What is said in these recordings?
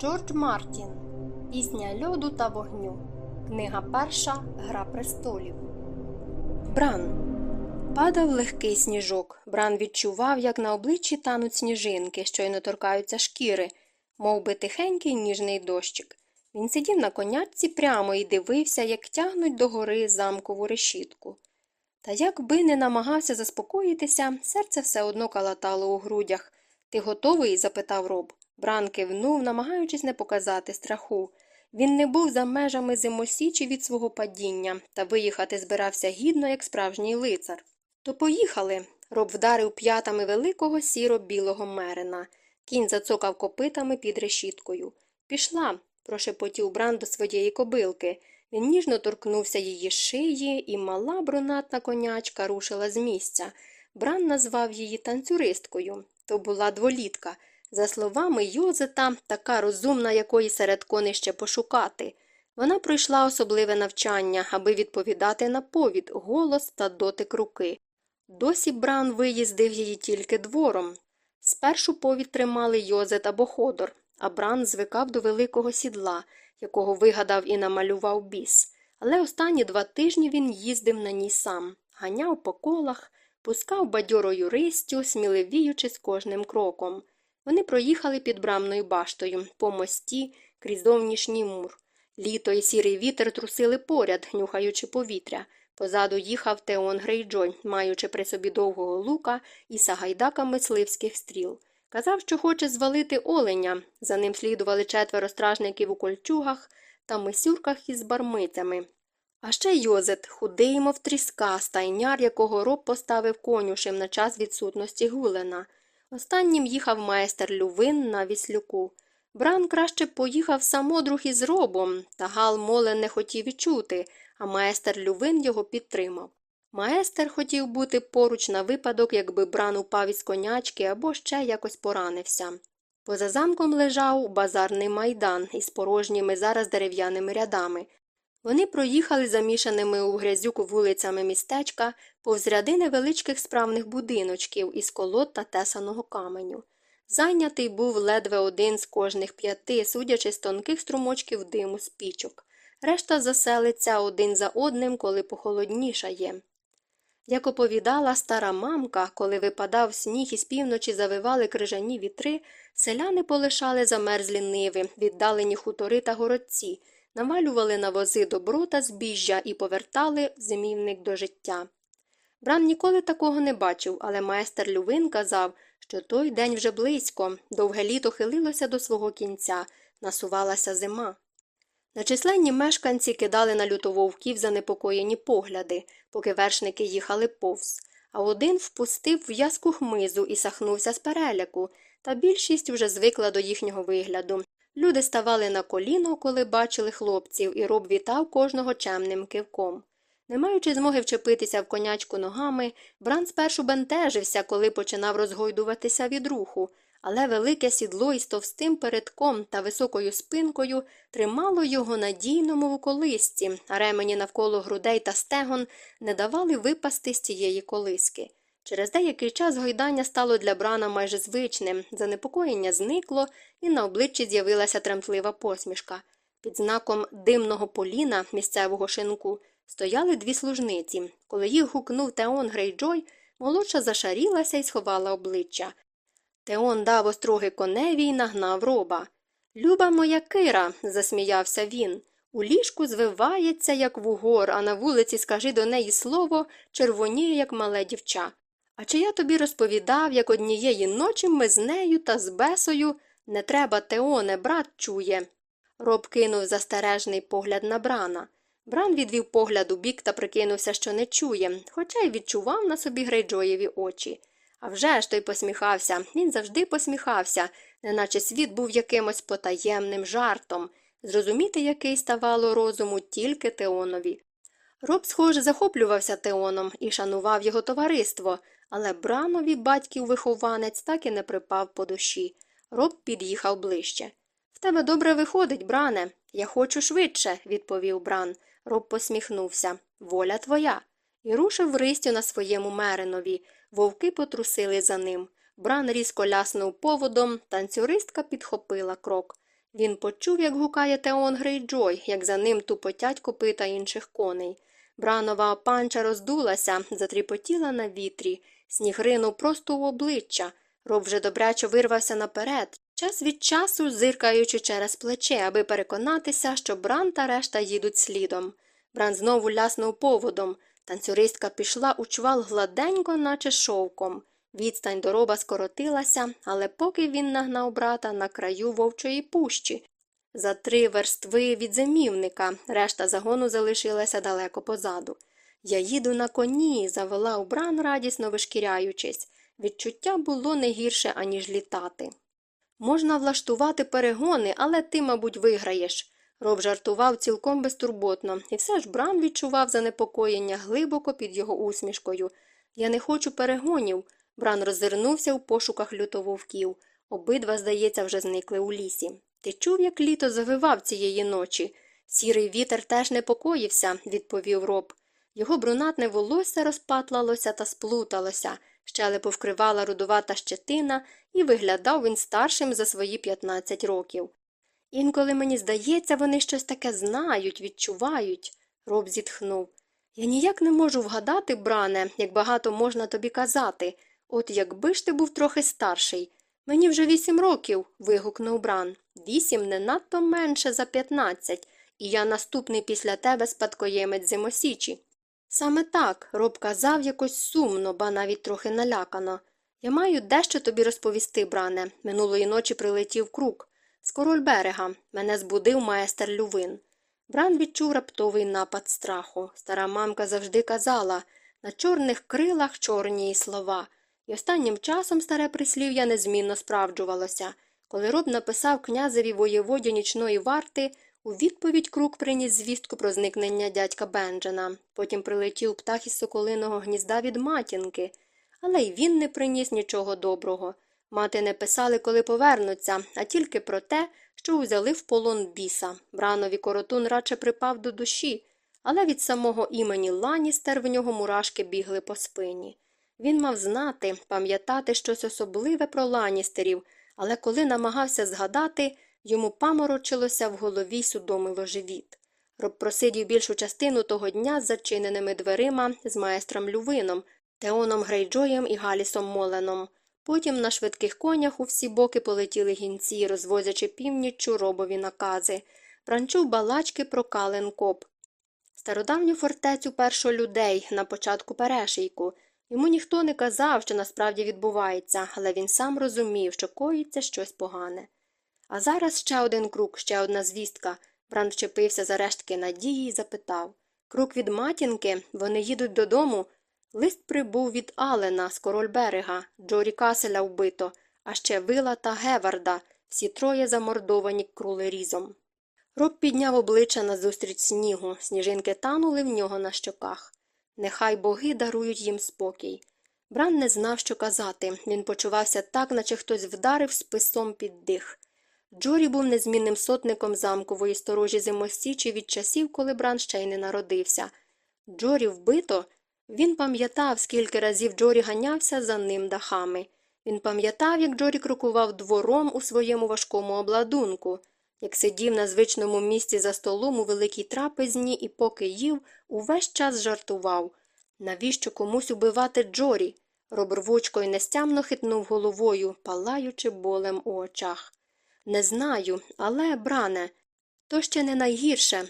Джордж Мартін Пісня льоду та вогню. Книга перша Гра престолів. Бран. Падав легкий сніжок. Бран відчував, як на обличчі тануть сніжинки, щойно торкаються шкіри, мов би тихенький ніжний дощик. Він сидів на конячці прямо і дивився, як тягнуть до гори замкову решітку. Та як би не намагався заспокоїтися, серце все одно калатало у грудях. Ти готовий? запитав роб. Бран кивнув, намагаючись не показати страху. Він не був за межами зимосічі від свого падіння та виїхати збирався гідно, як справжній лицар. То поїхали. Роб вдарив п'ятами великого сіро-білого мерина. Кінь зацокав копитами під решіткою. Пішла, прошепотів Бран до своєї кобилки. Він ніжно торкнувся її шиї, і мала брунатна конячка рушила з місця. Бран назвав її танцюристкою. То була дволітка. За словами Йозета, така розумна, якої серед коней ще пошукати. Вона пройшла особливе навчання, аби відповідати на повід, голос та дотик руки. Досі Бран виїздив її тільки двором. Спершу повід тримали Йозет або Ходор, а Бран звикав до великого сідла, якого вигадав і намалював біс. Але останні два тижні він їздив на ній сам, ганяв по колах, пускав бадьорою ристю, сміливіючи з кожним кроком. Вони проїхали під брамною баштою, по мості, крізь зовнішній мур. Літо і сірий вітер трусили поряд, нюхаючи повітря. Позаду їхав Теон Грейджой, маючи при собі довгого лука і сагайдака мисливських стріл. Казав, що хоче звалити оленя. За ним слідували четверо стражників у кольчугах та мисюрках із бармицями. А ще Йозет, худий, мов тріска, стайняр, якого Роб поставив конюшем на час відсутності Гулена. Останнім їхав майстер Лювин на віслюку. Бран краще поїхав самодруг із Робом, та Гал Молен не хотів і чути, а майстер Лювин його підтримав. Майстер хотів бути поруч на випадок, якби Бран упав із конячки або ще якось поранився. Поза замком лежав базарний майдан із порожніми зараз дерев'яними рядами. Вони проїхали замішаними у грязюку вулицями містечка повз ряди невеличких справних будиночків із колод та тесаного каменю. Зайнятий був ледве один з кожних п'яти, судячи з тонких струмочків диму з пічок. Решта заселиться один за одним, коли похолоднішає. Як оповідала стара мамка, коли випадав сніг і з півночі завивали крижані вітри, селяни полишали замерзлі ниви, віддалені хутори та городці, навалювали на вози добро та збіжжя і повертали зимівник до життя. Бран ніколи такого не бачив, але майстер Лювин казав, що той день вже близько, довге літо хилилося до свого кінця, насувалася зима. Начисленні мешканці кидали на лютововків занепокоєні погляди, поки вершники їхали повз, а один впустив в'язку хмизу і сахнувся з переляку, та більшість вже звикла до їхнього вигляду. Люди ставали на коліно, коли бачили хлопців, і роб вітав кожного чемним кивком. Не маючи змоги вчепитися в конячку ногами, Бран спершу бентежився, коли починав розгойдуватися від руху, але велике сідло із товстим передком та високою спинкою тримало його надійно, мов у колисці, а ремені навколо грудей та стегон не давали випасти з цієї колиски. Через деякий час гойдання стало для Брана майже звичним, занепокоєння зникло, і на обличчі з'явилася тремтлива посмішка. Під знаком димного поліна місцевого шинку стояли дві служниці. Коли їх гукнув Теон Грейджой, молодша зашарілася і сховала обличчя. Теон дав остроги коневі й нагнав роба. Люба моя кира, засміявся він. У ліжку звивається, як вугор, а на вулиці, скажи до неї слово, червоніє, як мале дівча. А чи я тобі розповідав, як однієї ночі ми з нею та з бесою не треба, Теоне, брат чує. Роб кинув застережний погляд на брана. Бран відвів погляд у бік та прикинувся, що не чує, хоча й відчував на собі Грейджоєві очі. А вже ж той посміхався, він завжди посміхався, неначе світ був якимось потаємним жартом, зрозуміти який ставало розуму тільки Теонові. Роб, схоже, захоплювався Теоном і шанував його товариство, але Бранові батьків вихованець так і не припав по душі. Роб під'їхав ближче. В тебе добре виходить, бране. Я хочу швидше, відповів Бран. Роб посміхнувся. Воля твоя. І рушив ристю на своєму меринові. Вовки потрусили за ним. Бран різко ляснув поводом, танцюристка підхопила крок. Він почув, як гукає Теон Грейджой, як за ним тупотять копита інших коней. Бранова панча роздулася, затріпотіла на вітрі, сніг ринув просто у обличчя. Роб вже добряче вирвався наперед, час від часу зиркаючи через плече, аби переконатися, що Бран та решта їдуть слідом. Бран знову ляснув поводом. Танцюристка пішла у чвал гладенько, наче шовком. Відстань до роба скоротилася, але поки він нагнав брата на краю вовчої пущі. За три верстви від зимівника, решта загону залишилася далеко позаду. Я їду на коні, завела у бран, радісно вишкіряючись. Відчуття було не гірше, аніж літати. Можна влаштувати перегони, але ти, мабуть, виграєш. Роб жартував цілком безтурботно, і все ж Бран відчував занепокоєння глибоко під його усмішкою. Я не хочу перегонів. Бран роззирнувся у пошуках лютововків. Обидва, здається, вже зникли у лісі. Ти чув, як літо завивав цієї ночі? Сірий вітер теж непокоївся, відповів роб. Його брунатне волосся розпатлалося та сплуталося, щелепу вкривала рудувата щетина, і виглядав він старшим за свої 15 років. Інколи мені здається, вони щось таке знають, відчувають, роб зітхнув. Я ніяк не можу вгадати, бране, як багато можна тобі казати. От якби ж ти був трохи старший. Мені вже вісім років. вигукнув Бран. Вісім не надто менше за п'ятнадцять, і я наступний після тебе спадкоємець зимосічі. Саме так, роб казав якось сумно, ба навіть трохи налякано. Я маю дещо тобі розповісти, бране. Минулої ночі прилетів круг. З король берега. Мене збудив майстер Лювин. Бран відчув раптовий напад страху. Стара мамка завжди казала на чорних крилах чорні слова. І останнім часом старе прислів'я незмінно справджувалося. Коли роб написав князеві воєводі нічної варти, у відповідь крук приніс звістку про зникнення дядька Бенджена. Потім прилетів птах із соколиного гнізда від матінки. Але й він не приніс нічого доброго. Мати не писали, коли повернуться, а тільки про те, що узяли в полон біса. Бранові коротун радше припав до душі, але від самого імені Ланістер в нього мурашки бігли по спині. Він мав знати, пам'ятати щось особливе про ланістерів, але коли намагався згадати, йому паморочилося в голові судомило живіт. Роб просидів більшу частину того дня з зачиненими дверима з майстром Лювином, Теоном Грейджоєм і Галісом Моленом. Потім на швидких конях у всі боки полетіли гінці, розвозячи північчю робові накази, пранчув балачки про Кален Коп. Стародавню фортецю першо людей на початку перешийку. Йому ніхто не казав, що насправді відбувається, але він сам розумів, що коїться щось погане. А зараз ще один круг, ще одна звістка. Бран вчепився за рештки надії і запитав Круг від матінки, вони їдуть додому. Лист прибув від Алена з король берега, Джорі Каселя вбито, а ще Вила та Геварда, всі троє замордовані крулерізом. Роб підняв обличчя назустріч снігу, сніжинки танули в нього на щоках. Нехай боги дарують їм спокій. Бран не знав, що казати. Він почувався так, наче хтось вдарив списом під дих. Джорі був незмінним сотником замкової сторожі зимостічі від часів, коли Бран ще й не народився. Джорі вбито. Він пам'ятав, скільки разів Джорі ганявся за ним дахами. Він пам'ятав, як Джорі крокував двором у своєму важкому обладунку, як сидів на звичному місці за столом у великій трапезні і, поки їв, увесь час жартував. Навіщо комусь убивати Джорі? Роб рвучко й нестямно хитнув головою, палаючи болем у очах. Не знаю, але, бране, то ще не найгірше.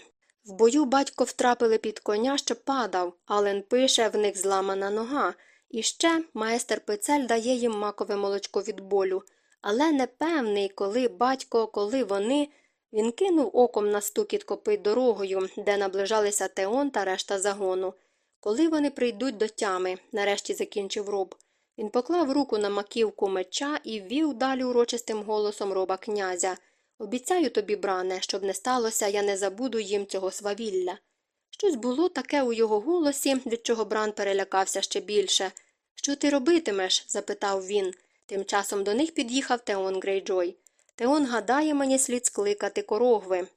В бою батько втрапили під коня, що падав, Ален пише, в них зламана нога. І ще майстер пицель дає їм макове молочко від болю. Але не певний, коли батько, коли вони. Він кинув оком на стукіт копит дорогою, де наближалися Теон та решта загону. Коли вони прийдуть до тями, нарешті закінчив роб. Він поклав руку на маківку меча і ввів далі урочистим голосом роба князя. Обіцяю тобі, бране, щоб не сталося, я не забуду їм цього свавілля. Щось було таке у його голосі, від чого бран перелякався ще більше. Що ти робитимеш? запитав він. Тим часом до них під'їхав Теон Грейджой. Теон гадає, мені слід скликати корогви,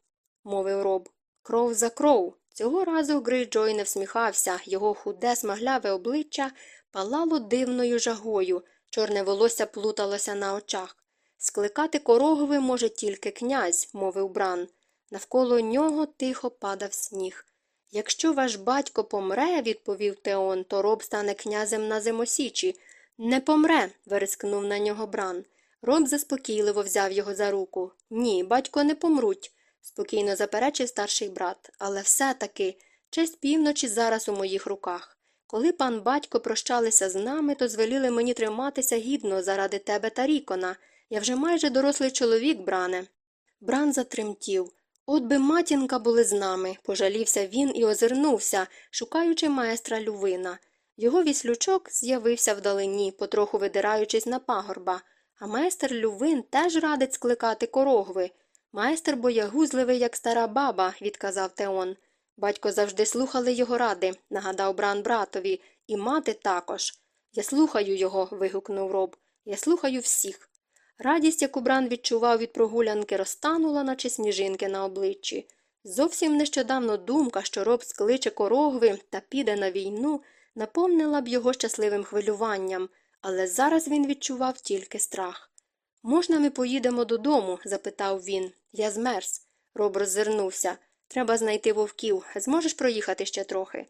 мовив роб. Кров за кров. Цього разу Грейджой не всміхався, його худе, смагляве обличчя палало дивною жагою, чорне волосся плуталося на очах. Скликати корогви може тільки князь, мовив Бран. Навколо нього тихо падав сніг. Якщо ваш батько помре, відповів Теон, то роб стане князем на зимосічі. Не помре. верескнув на нього Бран. Роб заспокійливо взяв його за руку. Ні, батько не помруть, спокійно заперечив старший брат. Але все таки честь півночі зараз у моїх руках. Коли пан батько прощалися з нами, то звеліли мені триматися гідно заради тебе та Рікона. Я вже майже дорослий чоловік, бране. Бран затремтів. От би матінка були з нами, пожалівся він і озирнувся, шукаючи майстра Лювина. Його віслючок з'явився вдалині, потроху видираючись на пагорба, а майстер Лювин теж радить скликати корогви. Майстер боягузливий, як стара баба, відказав Теон. Батько завжди слухали його ради, нагадав бран братові, і мати також. Я слухаю його. вигукнув роб. Я слухаю всіх. Радість, яку Бран відчував від прогулянки, розтанула, наче сніжинки на обличчі. Зовсім нещодавно думка, що роб скличе корогви та піде на війну, наповнила б його щасливим хвилюванням, але зараз він відчував тільки страх. Можна, ми поїдемо додому? запитав він. Я змерз. Роб роззирнувся. Треба знайти вовків. Зможеш проїхати ще трохи?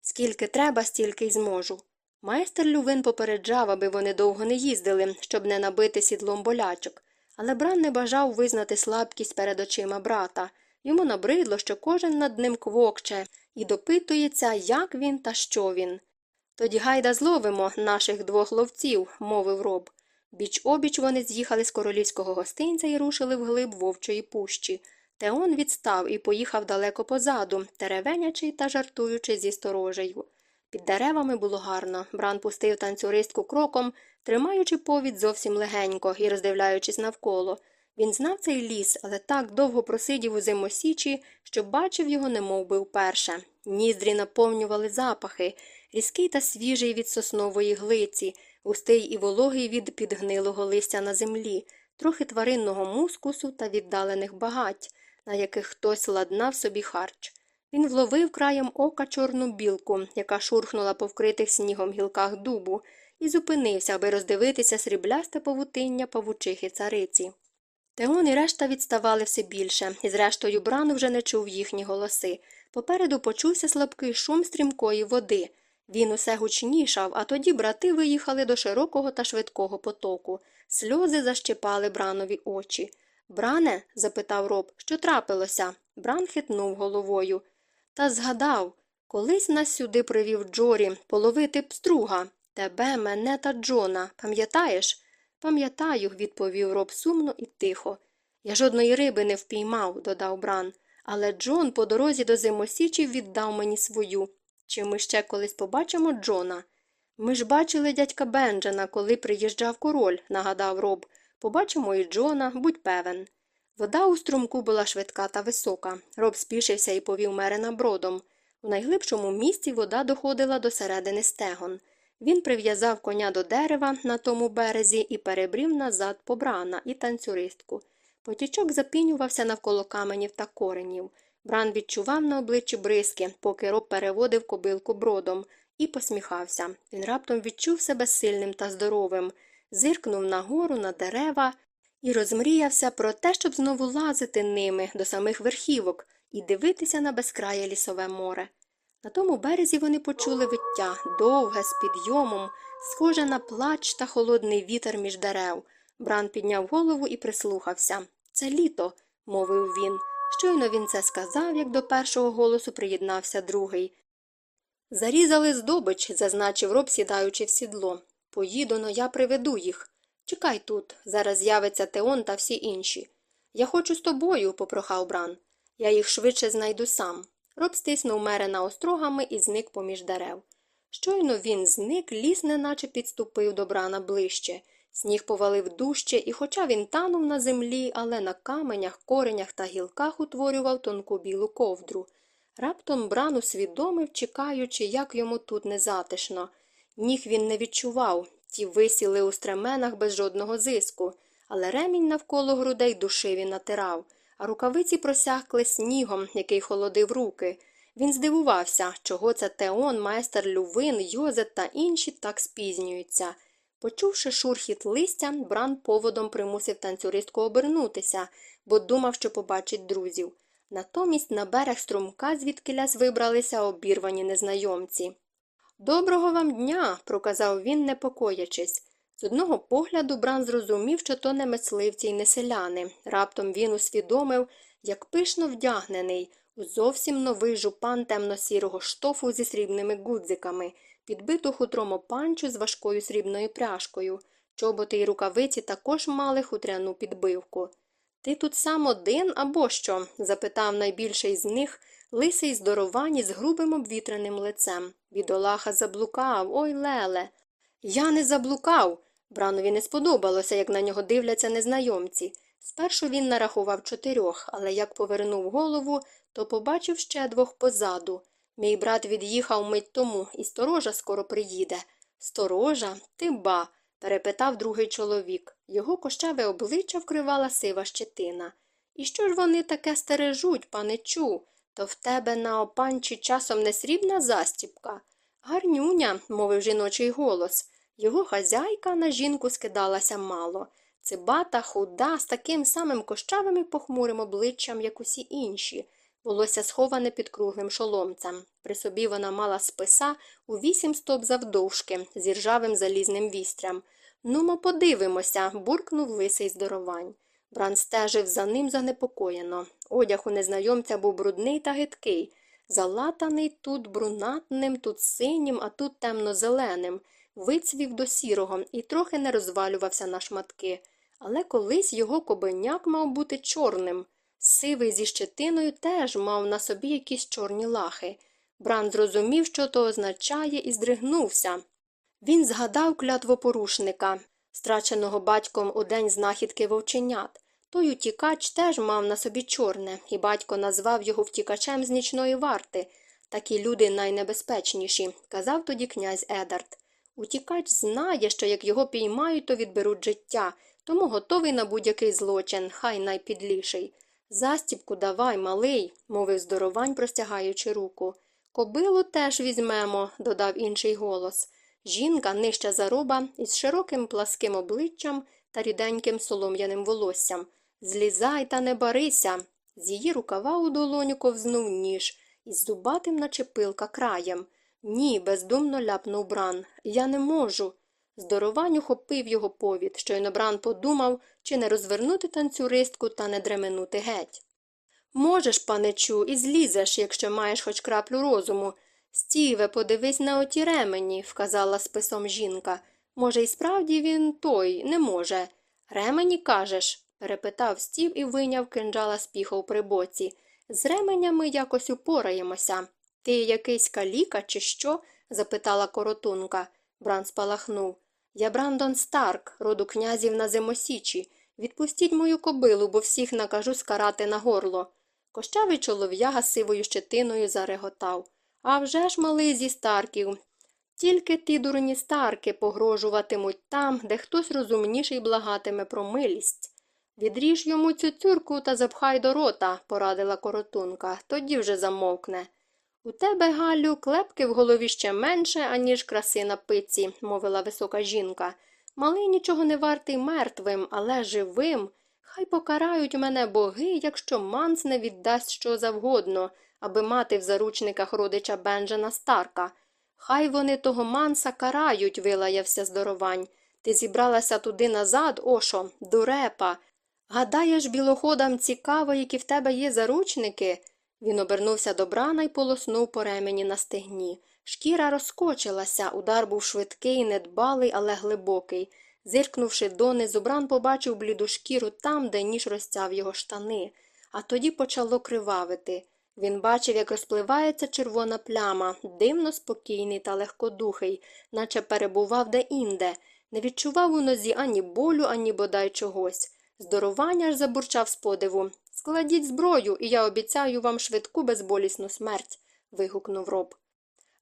Скільки треба, стільки й зможу. Майстер Лювин попереджав, аби вони довго не їздили, щоб не набити сідлом болячок, але Бран не бажав визнати слабкість перед очима брата. Йому набридло, що кожен над ним квокче і допитується, як він та що він. Тоді гайда зловимо наших двох ловців, мовив роб. Біч обіч вони з'їхали з королівського гостинця і рушили вглиб вовчої пущі. Теон відстав і поїхав далеко позаду, теревенячи та жартуючи зі сторожею. Під деревами було гарно. Бран пустив танцюристку кроком, тримаючи повід зовсім легенько і роздивляючись навколо. Він знав цей ліс, але так довго просидів у зимосічі, що бачив його немов би вперше. Ніздрі наповнювали запахи, різкий та свіжий від соснової глиці, густий і вологий від підгнилого листя на землі, трохи тваринного мускусу та віддалених багать, на яких хтось ладнав собі харч. Він вловив краєм ока чорну білку, яка шурхнула по вкритих снігом гілках дубу, і зупинився, аби роздивитися сріблясте павутиння павучихи цариці. Теон і решта відставали все більше, і зрештою Бран вже не чув їхні голоси. Попереду почувся слабкий шум стрімкої води. Він усе гучнішав, а тоді брати виїхали до широкого та швидкого потоку. Сльози защипали Бранові очі. Бране? запитав роб, що трапилося? Бран хитнув головою. Та згадав, колись нас сюди привів Джорі половити пструга. Тебе, мене та Джона. Пам'ятаєш? Пам'ятаю, відповів роб сумно і тихо. Я жодної риби не впіймав, додав Бран, але Джон по дорозі до зимосічі віддав мені свою. Чи ми ще колись побачимо Джона? Ми ж бачили дядька Бенджана, коли приїжджав король, нагадав роб. Побачимо і Джона, будь певен. Вода у струмку була швидка та висока. Роб спішився і повів мерена бродом. У найглибшому місці вода доходила до середини стегон. Він прив'язав коня до дерева на тому березі і перебрів назад побрана і танцюристку. Потічок запінювався навколо каменів та коренів. Бран відчував на обличчі бризки, поки роб переводив кобилку бродом, і посміхався. Він раптом відчув себе сильним та здоровим, зиркнув нагору на дерева і розмріявся про те, щоб знову лазити ними до самих верхівок і дивитися на безкрає лісове море. На тому березі вони почули виття, довге, з підйомом, схоже на плач та холодний вітер між дерев. Бран підняв голову і прислухався. Це літо, мовив він. Щойно він це сказав, як до першого голосу приєднався другий. Зарізали здобич, зазначив роб, сідаючи в сідло. Поїду, но я приведу їх. Чекай тут, зараз з'явиться Теон та всі інші. Я хочу з тобою, попрохав Бран. Я їх швидше знайду сам. Роб стиснув мерена острогами і зник поміж дерев. Щойно він зник, ліс неначе підступив до брана ближче. Сніг повалив дужче, і, хоча він танув на землі, але на каменях, коренях та гілках утворював тонку білу ковдру. Раптом бран усвідомив, чекаючи, як йому тут незатишно. Ніг він не відчував, ті висіли у стременах без жодного зиску, але ремінь навколо грудей душив і натирав, а рукавиці просякли снігом, який холодив руки. Він здивувався, чого це Теон, майстер Лювин, Йозет та інші так спізнюються. Почувши шурхіт листя, Бран поводом примусив танцюристку обернутися, бо думав, що побачить друзів. Натомість на берег струмка звідкилясь вибралися обірвані незнайомці. Доброго вам дня, проказав він, непокоячись. З одного погляду Бран зрозумів, що то не мисливці й не селяни. Раптом він усвідомив, як пишно вдягнений, у зовсім новий жупан темно-сірого штофу зі срібними гудзиками, підбиту хутром опанчу з важкою срібною пряжкою. Чоботи й рукавиці також мали хутряну підбивку. Ти тут сам один або що? запитав найбільший з них, лисий здоровані з грубим обвітреним лицем. Бідолаха заблукав, ой леле. Я не заблукав. Бранові не сподобалося, як на нього дивляться незнайомці. Спершу він нарахував чотирьох, але як повернув голову, то побачив ще двох позаду. Мій брат від'їхав мить тому, і сторожа скоро приїде. Сторожа? Ти ба. перепитав другий чоловік. Його кощаве обличчя вкривала сива щетина. І що ж вони таке стережуть, паничу? То в тебе на опанчі часом не срібна застіпка? Гарнюня, мовив жіночий голос. Його хазяйка на жінку скидалася мало. Цибата, худа, з таким самим кощавим і похмурим обличчям, як усі інші. Волосся сховане під круглим шоломцем. При собі вона мала списа у вісім стоп завдовжки з іржавим залізним вістрям. Нумо, подивимося, буркнув лисий здоровань. Бран стежив за ним занепокоєно. Одяг у незнайомця був брудний та гидкий, залатаний тут брунатним, тут синім, а тут темно-зеленим, вицвів до сірого і трохи не розвалювався на шматки. Але колись його кобеняк мав бути чорним. Сивий зі щетиною теж мав на собі якісь чорні лахи. Бран зрозумів, що то означає, і здригнувся. Він згадав клятвопорушника, страченого батьком у день знахідки вовченят. Той утікач теж мав на собі чорне, і батько назвав його втікачем з нічної варти. Такі люди найнебезпечніші, казав тоді князь Едард. Утікач знає, що як його піймають, то відберуть життя, тому готовий на будь-який злочин, хай найпідліший. Застіпку давай, малий, мовив здоровань, простягаючи руку. Кобилу теж візьмемо, додав інший голос. Жінка нижча зароба із широким пласким обличчям та ріденьким солом'яним волоссям. Злізай та не барися. З її рукава у долоню ковзнув ніж із зубатим, наче пилка, краєм. Ні, бездумно ляпнув бран. Я не можу. Здоровань ухопив його повід, щойно бран подумав, чи не розвернути танцюристку та не дременути геть. Можеш, паничу, і злізеш, якщо маєш хоч краплю розуму. Стіве, подивись на оті ремені, вказала списом жінка. Може, і справді він той не може. Ремені, кажеш? перепитав стів і вийняв кинджала з піхов при боці. З ременями якось упораємося. Ти якийсь каліка, чи що? запитала коротунка. Бран спалахнув. Я Брандон Старк, роду князів на зимосічі. Відпустіть мою кобилу, бо всіх накажу скарати на горло. Кощавий чолов'яга сивою щетиною зареготав. А вже ж, малий зі старків. Тільки ті дурні старки погрожуватимуть там, де хтось розумніший благатиме про милість. Відріж йому цю цюрку та запхай до рота, порадила коротунка, тоді вже замовкне. У тебе, Галю, клепки в голові ще менше, аніж краси на пиці, мовила висока жінка. Малий нічого не вартий мертвим, але живим. Хай покарають мене боги, якщо манс не віддасть що завгодно, аби мати в заручниках родича Бенджена Старка. Хай вони того манса карають, вилаявся здоровань. Ти зібралася туди назад, Ошо, дурепа. Гадаєш, білоходам цікаво, які в тебе є заручники? Він обернувся до брана й полоснув по ремені на стегні. Шкіра розкочилася, удар був швидкий, недбалий, але глибокий. Зиркнувши донизу, бран побачив бліду шкіру там, де ніж розтяв його штани, а тоді почало кривавити. Він бачив, як розпливається червона пляма, дивно спокійний та легкодухий, наче перебував де-інде, не відчував у нозі ані болю, ані бодай чогось. Здорування ж забурчав з подиву. Складіть зброю, і я обіцяю вам швидку безболісну смерть. вигукнув роб.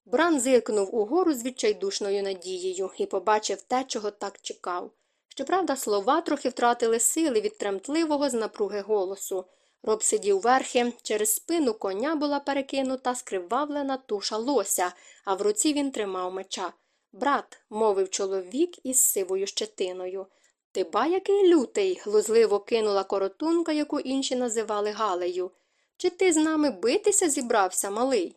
Бран зиркнув угору з відчайдушною надією і побачив те, чого так чекав. Щоправда, слова трохи втратили сили від тремтливого з напруги голосу. Роб сидів верхи, через спину коня була перекинута скривавлена туша лося, а в руці він тримав меча. Брат, мовив чоловік із сивою щетиною. Ти ба який лютий, глузливо кинула коротунка, яку інші називали Галею. Чи ти з нами битися зібрався, малий?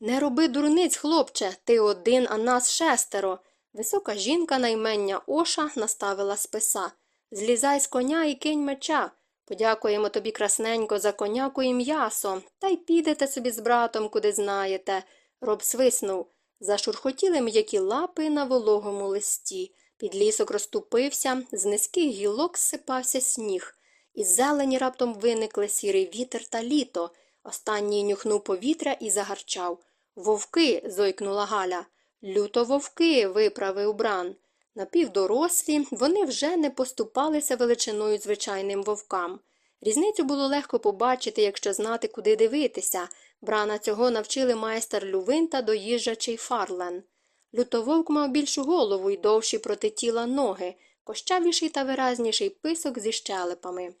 Не роби дурниць, хлопче, ти один, а нас шестеро. Висока жінка на імення Оша наставила списа. Злізай з коня і кинь меча. Подякуємо тобі красненько за коняку і м'ясо, та й підете собі з братом, куди знаєте. Роб свиснув. Зашурхотіли м'які лапи на вологому листі. Підлісок розступився, з низьких гілок зсипався сніг. Із зелені раптом виникли сірий вітер та літо. Останній нюхнув повітря і загарчав. Вовки. зойкнула Галя. Люто вовки. виправив бран. Напівдорослі вони вже не поступалися величиною звичайним вовкам. Різницю було легко побачити, якщо знати, куди дивитися. Брана цього навчили майстер Лювин та доїжджачий Фарлен. Лютововк мав більшу голову й довші проти тіла ноги, кощавіший та виразніший писок зі щелепами.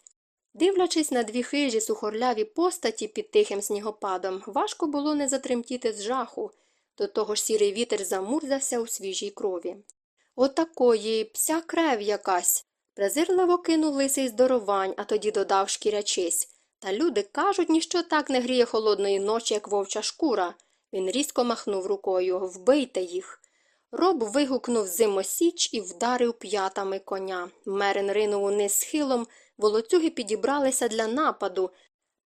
Дивлячись на дві хижі сухорляві постаті під тихим снігопадом, важко було не затремтіти з жаху. До того ж сірий вітер замурзався у свіжій крові. Отакої пся крев якась. Презирливо кинув лисий здоровань, а тоді додав шкірячись. Та люди кажуть, ніщо так не гріє холодної ночі, як вовча шкура. Він різко махнув рукою Вбийте їх. Роб вигукнув зимосіч і вдарив п'ятами коня. Мерин ринув униз схилом, волоцюги підібралися для нападу.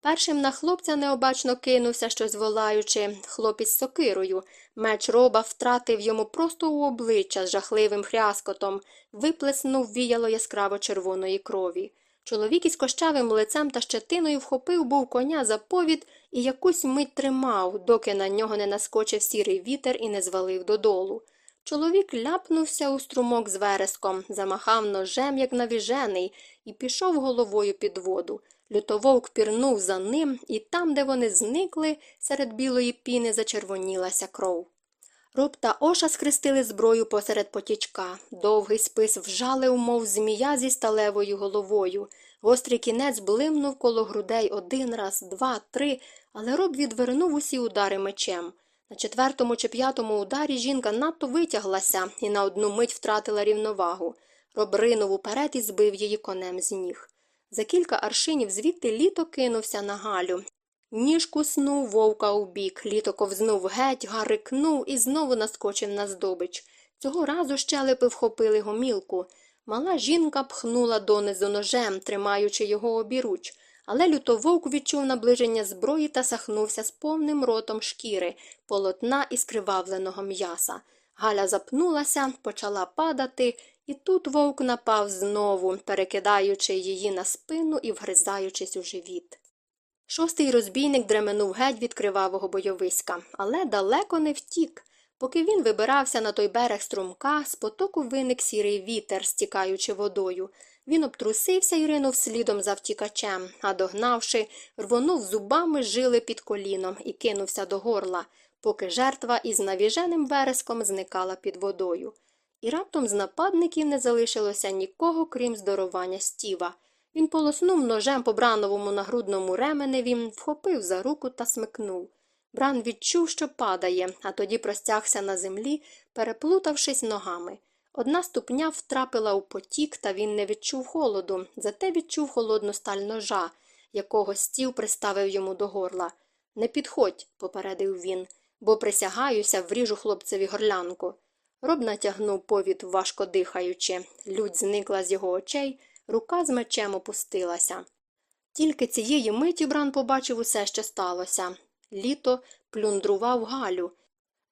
Першим на хлопця необачно кинувся, щось волаючи, хлопець з сокирою. Меч роба втратив йому просто у обличчя з жахливим хряскотом, виплеснув віяло яскраво червоної крові. Чоловік із кощавим лицем та щетиною вхопив був коня за повід і якусь мить тримав, доки на нього не наскочив сірий вітер і не звалив додолу. Чоловік ляпнувся у струмок з вереском, замахав ножем, як навіжений, і пішов головою під воду. Лютововк пірнув за ним, і там, де вони зникли, серед білої піни зачервонілася кров. Роб та Оша схрестили зброю посеред потічка. Довгий спис вжалив, мов змія зі сталевою головою. Гострий кінець блимнув коло грудей один раз, два, три, але роб відвернув усі удари мечем. На четвертому чи п'ятому ударі жінка надто витяглася і на одну мить втратила рівновагу. Роб ринув уперед і збив її конем з ніг. За кілька аршинів звідти літо кинувся на Галю. Ніж куснув вовка у бік, літо ковзнув геть, гарикнув і знову наскочив на здобич. Цього разу щелепи вхопили гомілку. Мала жінка пхнула донизу ножем, тримаючи його обіруч, але лютововк відчув наближення зброї та сахнувся з повним ротом шкіри, полотна і скривавленого м'яса. Галя запнулася, почала падати, і тут вовк напав знову, перекидаючи її на спину і вгризаючись у живіт. Шостий розбійник дременув геть від кривавого бойовиська, але далеко не втік. Поки він вибирався на той берег струмка, з потоку виник сірий вітер, стікаючи водою. Він обтрусився і ринув слідом за втікачем, а догнавши, рвонув зубами жили під коліном і кинувся до горла, поки жертва із навіженим вереском зникала під водою. І раптом з нападників не залишилося нікого, крім здоровання стіва. Він полоснув ножем по брановому нагрудному ременеві, вхопив за руку та смикнув. Бран відчув, що падає, а тоді простягся на землі, переплутавшись ногами. Одна ступня втрапила у потік, та він не відчув холоду, зате відчув холодну сталь ножа, якого стів приставив йому до горла. Не підходь, попередив він, бо присягаюся, вріжу хлопцеві горлянку. Роб натягнув повід, важко дихаючи. Людь зникла з його очей, рука з мечем опустилася. Тільки цієї миті Бран побачив усе, що сталося. Літо плюндрував Галю,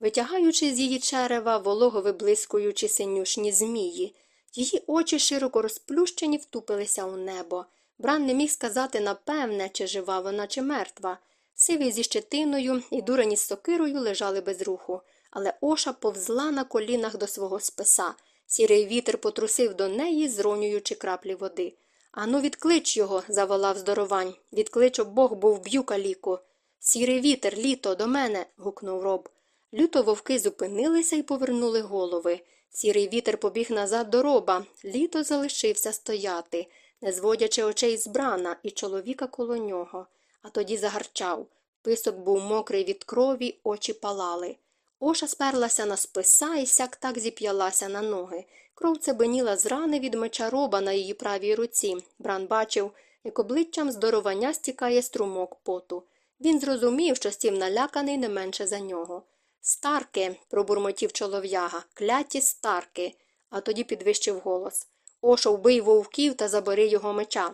витягаючи з її черева волого виблискуючи синюшні змії. Її очі широко розплющені втупилися у небо. Бран не міг сказати напевне, чи жива вона, чи мертва. Сивий зі щетиною і дурені з сокирою лежали без руху, але Оша повзла на колінах до свого списа. Сірий вітер потрусив до неї, зронюючи краплі води. Ану, відклич його, заволав здоровань. Відклич обох, бо вб'ю каліку. Сірий вітер, літо, до мене. гукнув роб. Люто вовки зупинилися і повернули голови. Сірий вітер побіг назад до роба. Літо залишився стояти, не зводячи очей з брана і чоловіка коло нього, а тоді загарчав. Писок був мокрий від крові, очі палали. Оша сперлася на списа і сяк так зіп'ялася на ноги. Кров цебеніла з рани від меча роба на її правій руці. Бран бачив, як обличчям здоровання стікає струмок поту. Він зрозумів, що стів наляканий не менше за нього. Старки, пробурмотів чолов'яга, кляті старки, а тоді підвищив голос. Ошо, вбий вовків та забери його меча.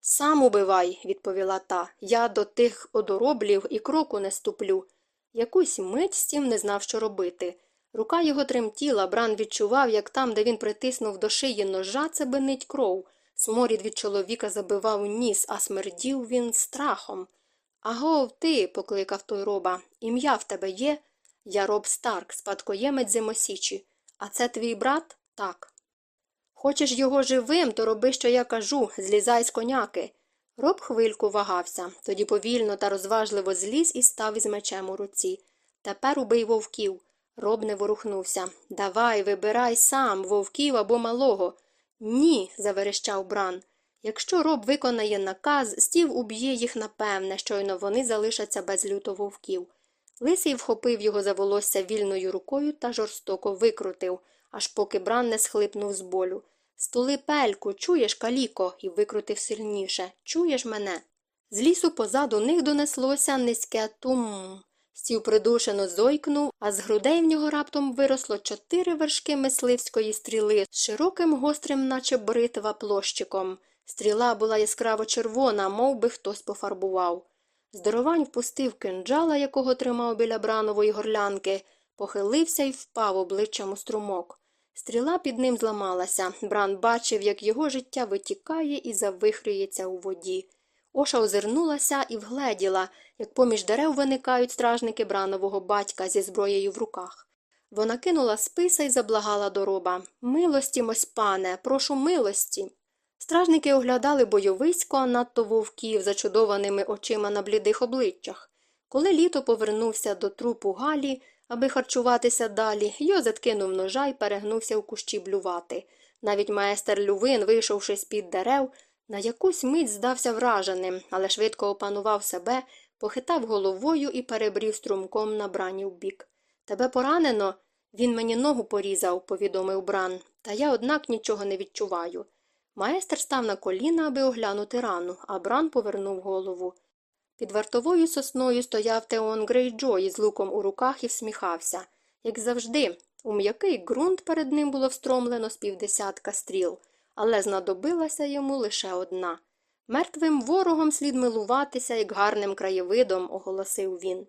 Сам убивай, відповіла та. Я до тих одороблів і кроку не ступлю. Якусь мить стів не знав, що робити. Рука його тремтіла, Бран відчував, як там, де він притиснув до шиї ножа, це бенить кров. Сморід від чоловіка забивав ніс, а смердів він страхом. Агов, ти, покликав той роба, ім'я в тебе є? Я роб Старк, спадкоємець зимосічі. А це твій брат? Так. Хочеш його живим, то роби, що я кажу, злізай з коняки. Роб хвильку вагався, тоді повільно та розважливо зліз і став із мечем у руці. Тепер убий вовків. Роб не ворухнувся. Давай, вибирай сам, вовків або малого. Ні, заверещав Бран. Якщо роб виконає наказ, стів уб'є їх напевне, щойно вони залишаться без люто вовків. Лисий вхопив його за волосся вільною рукою та жорстоко викрутив, аж поки Бран не схлипнув з болю. Стули пельку, чуєш, каліко, і викрутив сильніше. Чуєш мене? З лісу позаду них донеслося низьке тум. Стів придушено зойкнув, а з грудей в нього раптом виросло чотири вершки мисливської стріли з широким гострим, наче бритва, площиком. Стріла була яскраво червона, мов би хтось пофарбував. Здоровань впустив кинджала, якого тримав біля бранової горлянки, похилився і впав обличчям у струмок. Стріла під ним зламалася. Бран бачив, як його життя витікає і завихрюється у воді. Оша озирнулася і вгледіла, як поміж дерев виникають стражники бранового батька зі зброєю в руках. Вона кинула списа і заблагала до роба Милості, пане, прошу милості. Стражники оглядали бойовисько, а надто вовків, зачудованими очима на блідих обличчях. Коли літо повернувся до трупу Галі, аби харчуватися далі, Йозет кинув ножа і перегнувся в кущі блювати. Навіть майстер Лювин, вийшовши з під дерев, на якусь мить здався враженим, але швидко опанував себе, похитав головою і перебрів струмком на брані вбік. Тебе поранено? Він мені ногу порізав, повідомив Бран, та я, однак, нічого не відчуваю. Майстер став на коліна, аби оглянути рану, а Бран повернув голову. Під вартовою сосною стояв Теон Грейджо із луком у руках і всміхався. Як завжди, у м'який ґрунт перед ним було встромлено з півдесятка стріл, але знадобилася йому лише одна. Мертвим ворогом слід милуватися, як гарним краєвидом, оголосив він.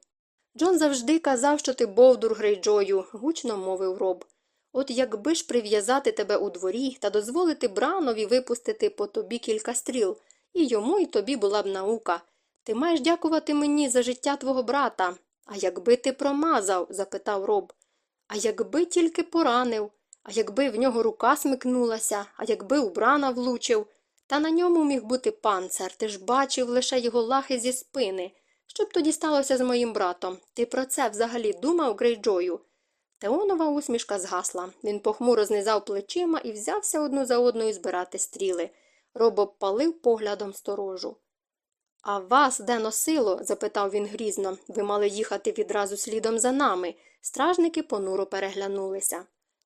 Джон завжди казав, що ти бовдур Грейджою, гучно мовив роб. От якби ж прив'язати тебе у дворі та дозволити бранові випустити по тобі кілька стріл, і йому, і тобі була б наука. Ти маєш дякувати мені за життя твого брата. А якби ти промазав? запитав роб. А якби тільки поранив, а якби в нього рука смикнулася, а якби у брана влучив, та на ньому міг бути панцер, ти ж бачив лише його лахи зі спини. Що б тоді сталося з моїм братом? Ти про це взагалі думав, Грейджою? Теонова усмішка згасла. Він похмуро знизав плечима і взявся одну за одною збирати стріли. Роб обпалив поглядом сторожу. А вас де носило? запитав він грізно. Ви мали їхати відразу слідом за нами. Стражники понуро переглянулися.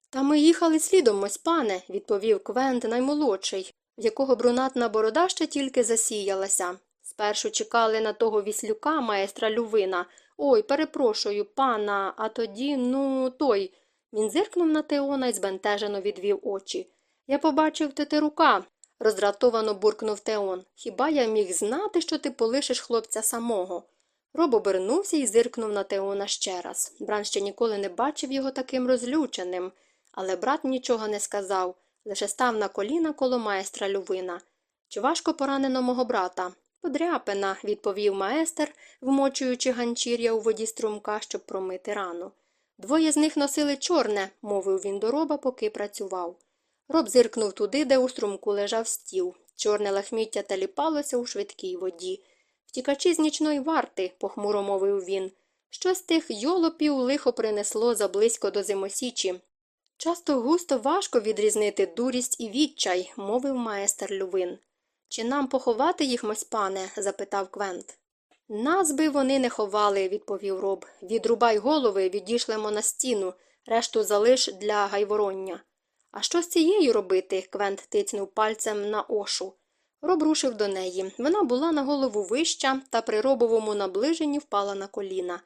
Та ми їхали слідом, ось пане, відповів Квент наймолодший, в якого брунатна борода ще тільки засіялася. Спершу чекали на того віслюка, маестра Лювина. Ой, перепрошую, пана, а тоді, ну, той. Він зиркнув на Теона і збентежено відвів очі. Я побачив тетерука, роздратовано буркнув Теон. Хіба я міг знати, що ти полишиш хлопця самого? Роб обернувся і зиркнув на Теона ще раз. Бран ще ніколи не бачив його таким розлюченим, але брат нічого не сказав, лише став на коліна коло майстра Лювина. Чи важко поранено мого брата? Подряпина, відповів маестер, вмочуючи ганчір'я у воді струмка, щоб промити рану. Двоє з них носили чорне, мовив він до роба, поки працював. Роб зиркнув туди, де у струмку лежав стіл. Чорне лахміття таліпалося у швидкій воді. Втікачі з нічної варти, похмуро мовив він. Що з тих йолопів лихо принесло заблизько до зимосічі. Часто густо важко відрізнити дурість і відчай, мовив майстер Лювин. Чи нам поховати їх, мось пане? запитав Квент. Нас би вони не ховали, відповів роб. Відрубай голови, відійшлемо на стіну, решту залиш для гайвороння. А що з цією робити? Квент тицнув пальцем на ошу. Роб рушив до неї. Вона була на голову вища та при робовому наближенні впала на коліна.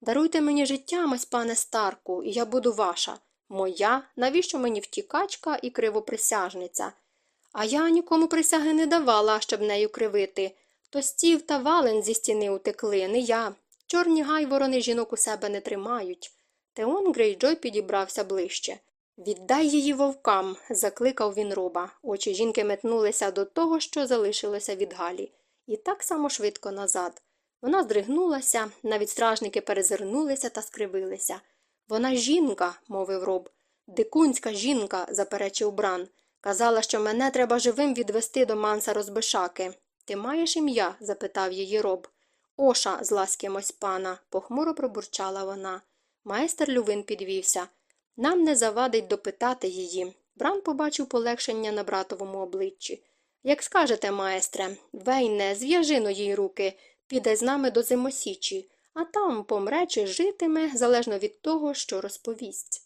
Даруйте мені життя, мось пане Старку, і я буду ваша. Моя, навіщо мені втікачка і кривоприсяжниця? А я нікому присяги не давала, щоб нею кривити. То стів та вален зі стіни утекли, не я. Чорні гайворони жінок у себе не тримають. Теон Грейджой підібрався ближче. Віддай її вовкам, закликав він роба. Очі жінки метнулися до того, що залишилося від Галі, і так само швидко назад. Вона здригнулася, навіть стражники перезирнулися та скривилися. Вона жінка, мовив роб. Дикунська жінка, заперечив Бран. Казала, що мене треба живим відвести до манса розбишаки. Ти маєш ім'я? запитав її роб. Оша, з пана, похмуро пробурчала вона. Майстер Лювин підвівся. Нам не завадить допитати її. Бран побачив полегшення на братовому обличчі. Як скажете, майстре, вейне, зв'яжи но їй руки, піде з нами до зимосічі, а там помре чи житиме, залежно від того, що розповість.